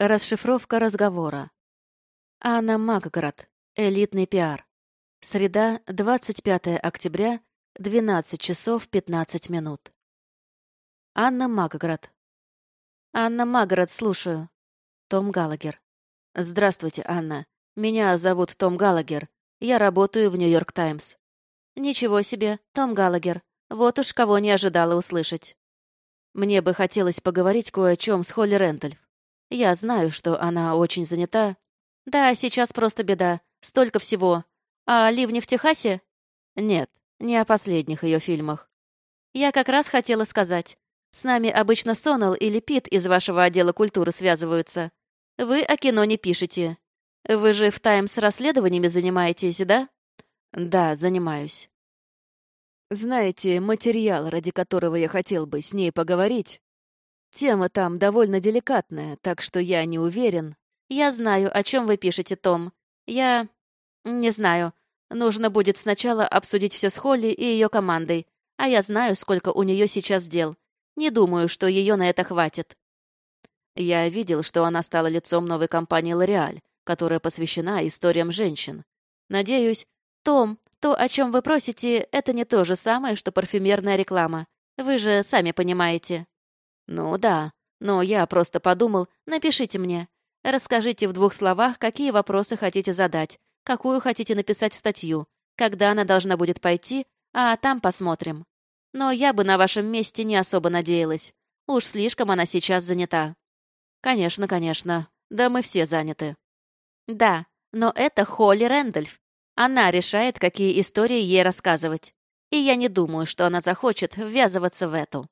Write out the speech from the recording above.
Расшифровка разговора. Анна Макград. Элитный пиар. Среда, 25 октября, 12 часов 15 минут. Анна Макград. Анна Макград, слушаю. Том Галагер. Здравствуйте, Анна. Меня зовут Том Галагер. Я работаю в Нью-Йорк Таймс. Ничего себе, Том Галагер. Вот уж кого не ожидала услышать. Мне бы хотелось поговорить кое о чем с Холли Рентельф. Я знаю, что она очень занята. Да, сейчас просто беда. Столько всего. А «Ливни в Техасе»? Нет, не о последних ее фильмах. Я как раз хотела сказать. С нами обычно Сонал или Пит из вашего отдела культуры связываются. Вы о кино не пишете. Вы же в «Таймс» расследованиями занимаетесь, да? Да, занимаюсь. Знаете, материал, ради которого я хотел бы с ней поговорить, Тема там довольно деликатная, так что я не уверен. Я знаю, о чем вы пишете, Том. Я... не знаю. Нужно будет сначала обсудить все с Холли и ее командой. А я знаю, сколько у нее сейчас дел. Не думаю, что ее на это хватит. Я видел, что она стала лицом новой компании «Лореаль», которая посвящена историям женщин. Надеюсь, Том, то, о чем вы просите, это не то же самое, что парфюмерная реклама. Вы же сами понимаете. «Ну да, но я просто подумал, напишите мне. Расскажите в двух словах, какие вопросы хотите задать, какую хотите написать статью, когда она должна будет пойти, а там посмотрим. Но я бы на вашем месте не особо надеялась. Уж слишком она сейчас занята». «Конечно, конечно. Да мы все заняты». «Да, но это Холли Рэндольф. Она решает, какие истории ей рассказывать. И я не думаю, что она захочет ввязываться в эту».